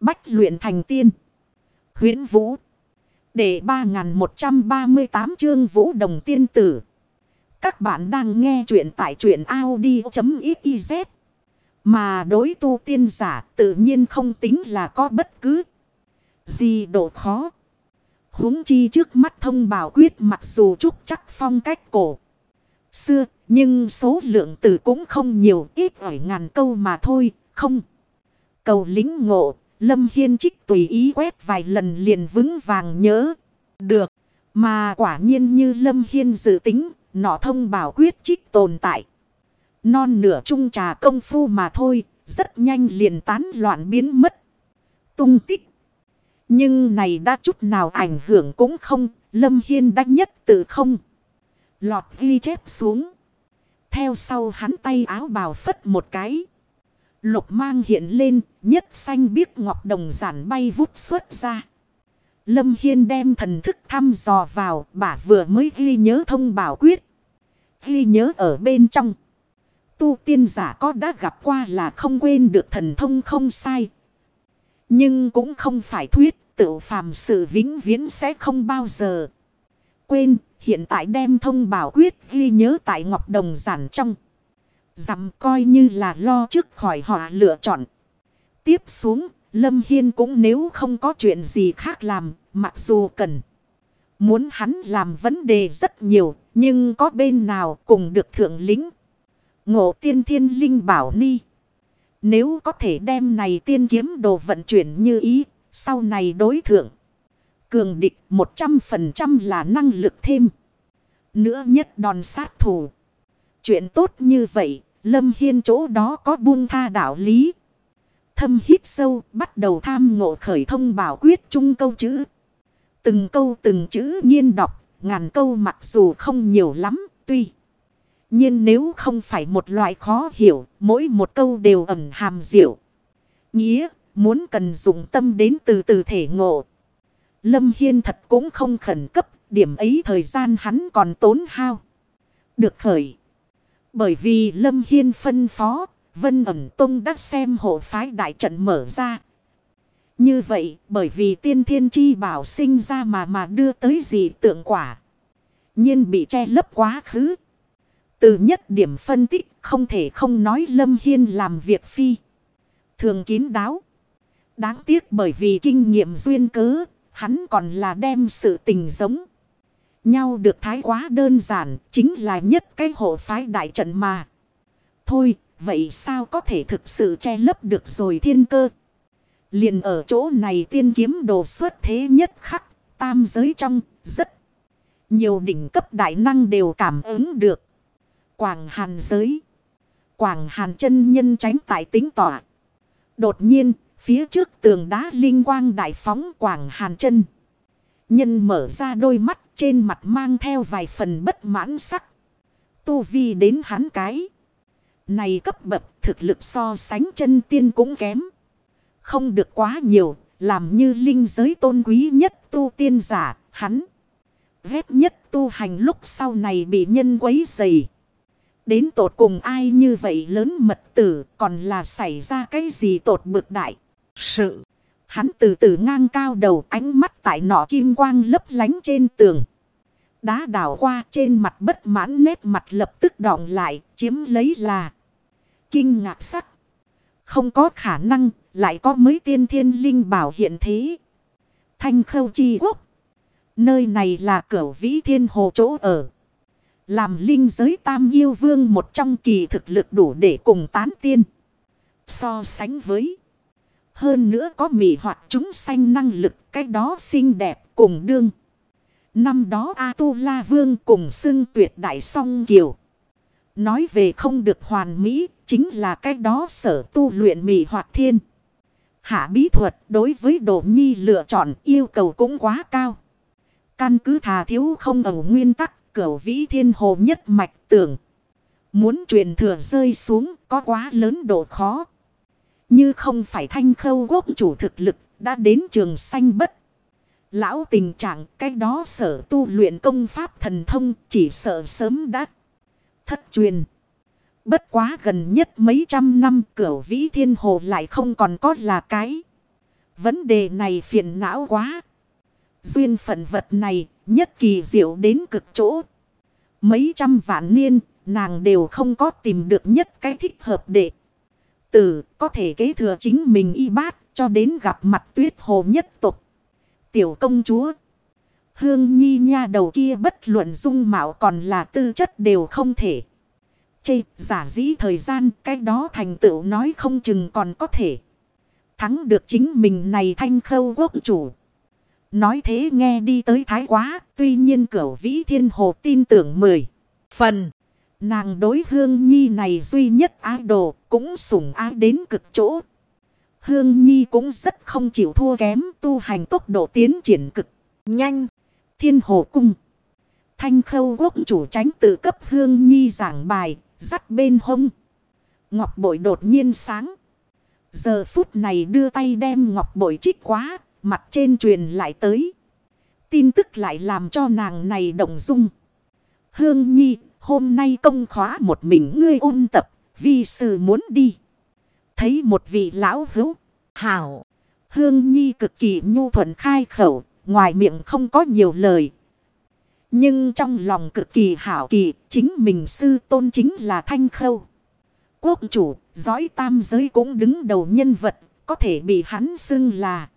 Bách luyện thành tiên. huyễn Vũ. Để 3138 chương Vũ Đồng Tiên Tử. Các bạn đang nghe truyện tại truyện Audi.xyz. Mà đối tu tiên giả tự nhiên không tính là có bất cứ gì độ khó. huống chi trước mắt thông bảo quyết mặc dù trúc chắc phong cách cổ. Xưa, nhưng số lượng từ cũng không nhiều, ít ở ngàn câu mà thôi, không. Cầu lính ngộ Lâm Hiên Trích tùy ý quét vài lần liền vững vàng nhớ. Được. Mà quả nhiên như Lâm Hiên dự tính, nọ thông bảo quyết trích tồn tại. Non nửa chung trà công phu mà thôi, rất nhanh liền tán loạn biến mất. Tung tích. Nhưng này đã chút nào ảnh hưởng cũng không, Lâm Hiên đã nhất tự không. Lọt ghi chép xuống. Theo sau hắn tay áo bào phất một cái. Lục mang hiện lên, nhất xanh biếc ngọc đồng giản bay vút xuất ra. Lâm Hiên đem thần thức thăm dò vào, bà vừa mới ghi nhớ thông bảo quyết. Ghi nhớ ở bên trong. Tu tiên giả có đã gặp qua là không quên được thần thông không sai. Nhưng cũng không phải thuyết tự phàm sự vĩnh viễn sẽ không bao giờ. Quên, hiện tại đem thông bảo quyết ghi nhớ tại ngọc đồng giản trong. Dằm coi như là lo trước khỏi họ lựa chọn. Tiếp xuống, Lâm Hiên cũng nếu không có chuyện gì khác làm, mặc dù cần. Muốn hắn làm vấn đề rất nhiều, nhưng có bên nào cùng được thượng lính. Ngộ tiên thiên linh bảo ni. Nếu có thể đem này tiên kiếm đồ vận chuyển như ý, sau này đối thượng. Cường địch 100% là năng lực thêm. Nữa nhất đòn sát thủ. Chuyện tốt như vậy, Lâm Hiên chỗ đó có buông tha đạo lý. Thâm hít sâu, bắt đầu tham ngộ khởi thông bảo quyết chung câu chữ. Từng câu từng chữ nhiên đọc, ngàn câu mặc dù không nhiều lắm, tuy. nhiên nếu không phải một loại khó hiểu, mỗi một câu đều ẩn hàm diệu. Nghĩa, muốn cần dùng tâm đến từ từ thể ngộ. Lâm Hiên thật cũng không khẩn cấp, điểm ấy thời gian hắn còn tốn hao. Được khởi. Bởi vì Lâm Hiên phân phó, Vân ẩm Tông đã xem hộ phái đại trận mở ra. Như vậy, bởi vì tiên thiên chi bảo sinh ra mà mà đưa tới gì tượng quả. nhiên bị che lấp quá khứ. Từ nhất điểm phân tích, không thể không nói Lâm Hiên làm việc phi. Thường kín đáo. Đáng tiếc bởi vì kinh nghiệm duyên cớ, hắn còn là đem sự tình giống nhau được thái quá đơn giản, chính là nhất cái hộ phái đại trận mà. Thôi, vậy sao có thể thực sự che lấp được rồi thiên cơ? liền ở chỗ này tiên kiếm đồ xuất thế nhất khắc, tam giới trong, rất nhiều đỉnh cấp đại năng đều cảm ứng được. Quảng hàn giới. Quảng hàn chân nhân tránh tại tính tỏa. Đột nhiên, phía trước tường đá linh quang đại phóng quảng hàn chân. Nhân mở ra đôi mắt trên mặt mang theo vài phần bất mãn sắc. Tu vi đến hắn cái. Này cấp bậc thực lực so sánh chân tiên cũng kém. Không được quá nhiều, làm như linh giới tôn quý nhất tu tiên giả, hắn. Ghét nhất tu hành lúc sau này bị nhân quấy dày. Đến tột cùng ai như vậy lớn mật tử còn là xảy ra cái gì tột bực đại. Sự. Hắn từ từ ngang cao đầu, ánh mắt tại nọ kim quang lấp lánh trên tường. Đá đảo qua trên mặt bất mãn nét mặt lập tức đọng lại, chiếm lấy là. Kinh ngạc sắc. Không có khả năng, lại có mấy tiên thiên linh bảo hiện thế. Thanh khâu chi quốc. Nơi này là cửa vĩ thiên hồ chỗ ở. Làm linh giới tam yêu vương một trong kỳ thực lực đủ để cùng tán tiên. So sánh với. Hơn nữa có mị hoặc chúng sanh năng lực, cái đó xinh đẹp cùng đương. Năm đó A-tu-la vương cùng xưng tuyệt đại song kiều. Nói về không được hoàn mỹ, chính là cái đó sở tu luyện mị hoặc thiên. Hạ bí thuật đối với độ Nhi lựa chọn yêu cầu cũng quá cao. Căn cứ thà thiếu không ở nguyên tắc, cửu vĩ thiên hồ nhất mạch tưởng. Muốn truyền thừa rơi xuống có quá lớn độ khó. Như không phải thanh khâu quốc chủ thực lực đã đến trường sanh bất. Lão tình trạng cái đó sở tu luyện công pháp thần thông chỉ sợ sớm đã thất truyền. Bất quá gần nhất mấy trăm năm cửu vĩ thiên hồ lại không còn có là cái. Vấn đề này phiền não quá. Duyên phận vật này nhất kỳ diệu đến cực chỗ. Mấy trăm vạn niên, nàng đều không có tìm được nhất cái thích hợp để. Tử có thể kế thừa chính mình y bát cho đến gặp mặt tuyết hồ nhất tục. Tiểu công chúa. Hương nhi nha đầu kia bất luận dung mạo còn là tư chất đều không thể. Chê, giả dĩ thời gian, cái đó thành tựu nói không chừng còn có thể. Thắng được chính mình này thanh khâu quốc chủ. Nói thế nghe đi tới thái quá. Tuy nhiên cửu vĩ thiên hồ tin tưởng mười. Phần. Nàng đối hương nhi này duy nhất ái đồ. Cũng sủng ái đến cực chỗ. Hương nhi cũng rất không chịu thua kém. Tu hành tốc độ tiến triển cực. Nhanh. Thiên hồ cung. Thanh khâu quốc chủ tránh tự cấp hương nhi giảng bài. Dắt bên hông. Ngọc bội đột nhiên sáng. Giờ phút này đưa tay đem ngọc bội trích quá. Mặt trên truyền lại tới. Tin tức lại làm cho nàng này động dung. Hương Nhi, hôm nay công khóa một mình ngươi ôn tập, vì sư muốn đi. Thấy một vị lão hữu, hảo. Hương Nhi cực kỳ nhu thuận khai khẩu, ngoài miệng không có nhiều lời. Nhưng trong lòng cực kỳ hảo kỳ, chính mình sư tôn chính là Thanh Khâu. Quốc chủ, dõi tam giới cũng đứng đầu nhân vật, có thể bị hắn xưng là.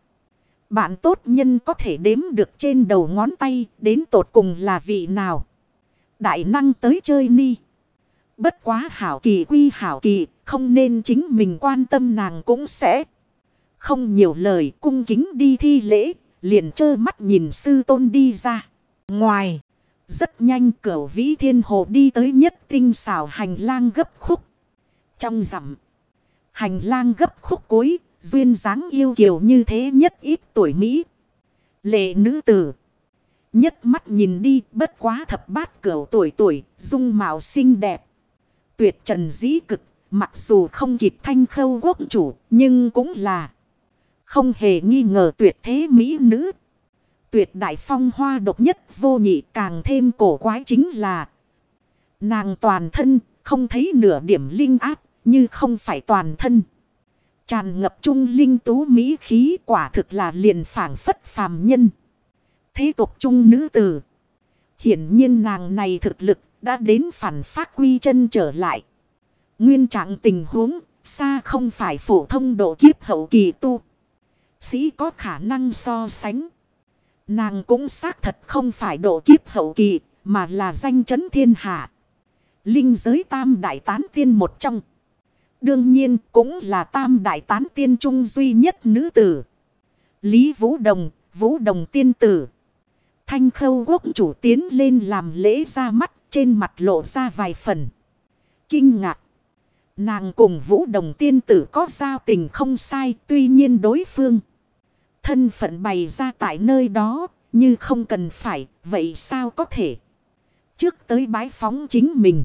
Bạn tốt nhân có thể đếm được trên đầu ngón tay đến tột cùng là vị nào. Đại năng tới chơi ni. Bất quá hảo kỳ quy hảo kỳ, không nên chính mình quan tâm nàng cũng sẽ. Không nhiều lời cung kính đi thi lễ, liền trơ mắt nhìn sư tôn đi ra. Ngoài, rất nhanh cửa vĩ thiên hồ đi tới nhất tinh xảo hành lang gấp khúc. Trong rằm, hành lang gấp khúc cuối, Duyên dáng yêu kiều như thế nhất ít tuổi Mỹ. Lệ nữ tử. Nhất mắt nhìn đi bất quá thập bát cửu tuổi tuổi, dung mạo xinh đẹp. Tuyệt trần dĩ cực, mặc dù không kịp thanh khâu quốc chủ, nhưng cũng là không hề nghi ngờ tuyệt thế Mỹ nữ. Tuyệt đại phong hoa độc nhất vô nhị càng thêm cổ quái chính là Nàng toàn thân không thấy nửa điểm linh áp như không phải toàn thân. Tràn ngập trung linh tú mỹ khí quả thực là liền phảng phất phàm nhân. Thế tục trung nữ tử. Hiển nhiên nàng này thực lực đã đến phản phát quy chân trở lại. Nguyên trạng tình huống xa không phải phổ thông độ kiếp hậu kỳ tu. Sĩ có khả năng so sánh. Nàng cũng xác thật không phải độ kiếp hậu kỳ mà là danh chấn thiên hạ. Linh giới tam đại tán tiên một trong. Đương nhiên cũng là tam đại tán tiên trung duy nhất nữ tử. Lý Vũ Đồng, Vũ Đồng tiên tử. Thanh khâu quốc chủ tiến lên làm lễ ra mắt trên mặt lộ ra vài phần. Kinh ngạc. Nàng cùng Vũ Đồng tiên tử có giao tình không sai tuy nhiên đối phương. Thân phận bày ra tại nơi đó như không cần phải vậy sao có thể. Trước tới bái phóng chính mình.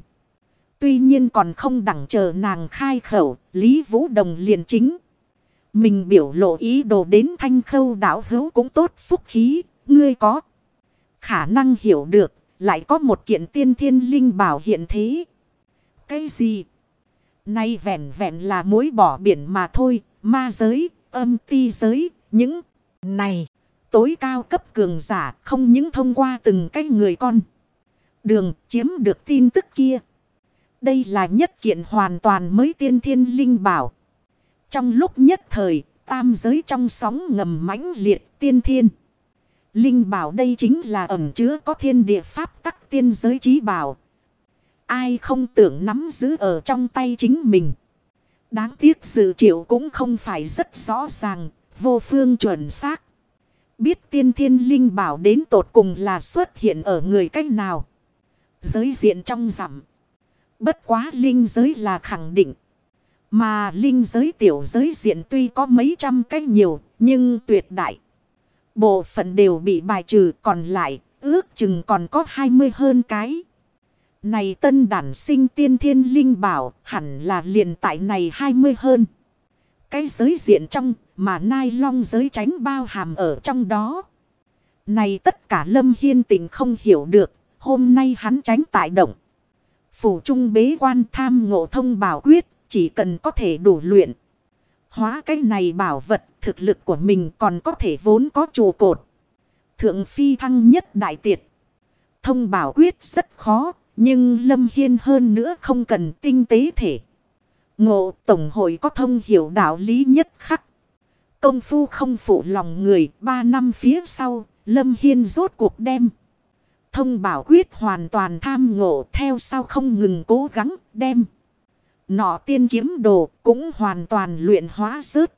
Tuy nhiên còn không đẳng chờ nàng khai khẩu, Lý Vũ Đồng liền chính. Mình biểu lộ ý đồ đến thanh khâu đảo hữu cũng tốt phúc khí, ngươi có. Khả năng hiểu được, lại có một kiện tiên thiên linh bảo hiện thế. Cái gì? Nay vẹn vẹn là mối bỏ biển mà thôi, ma giới, âm ti giới, những này. Tối cao cấp cường giả không những thông qua từng cái người con. Đường chiếm được tin tức kia. Đây là nhất kiện hoàn toàn mới tiên thiên linh bảo. Trong lúc nhất thời, tam giới trong sóng ngầm mãnh liệt tiên thiên. Linh bảo đây chính là ẩm chứa có thiên địa pháp tắc tiên giới trí bảo. Ai không tưởng nắm giữ ở trong tay chính mình. Đáng tiếc dự triệu cũng không phải rất rõ ràng, vô phương chuẩn xác. Biết tiên thiên linh bảo đến tột cùng là xuất hiện ở người cách nào. Giới diện trong rằm. Bất quá linh giới là khẳng định. Mà linh giới tiểu giới diện tuy có mấy trăm cách nhiều, nhưng tuyệt đại. Bộ phận đều bị bài trừ còn lại, ước chừng còn có 20 hơn cái. Này tân đản sinh tiên thiên linh bảo, hẳn là liền tại này 20 hơn. Cái giới diện trong, mà nai long giới tránh bao hàm ở trong đó. Này tất cả lâm hiên tình không hiểu được, hôm nay hắn tránh tại động. Phủ trung bế quan tham ngộ thông bảo quyết, chỉ cần có thể đủ luyện. Hóa cái này bảo vật thực lực của mình còn có thể vốn có trụ cột. Thượng phi thăng nhất đại tiệt. Thông bảo quyết rất khó. Nhưng Lâm Hiên hơn nữa không cần tinh tế thể. Ngộ Tổng hội có thông hiểu đạo lý nhất khắc. Công phu không phụ lòng người. Ba năm phía sau, Lâm Hiên rốt cuộc đem. Thông bảo quyết hoàn toàn tham ngộ theo sau không ngừng cố gắng đem. Nọ tiên kiếm đồ cũng hoàn toàn luyện hóa rớt.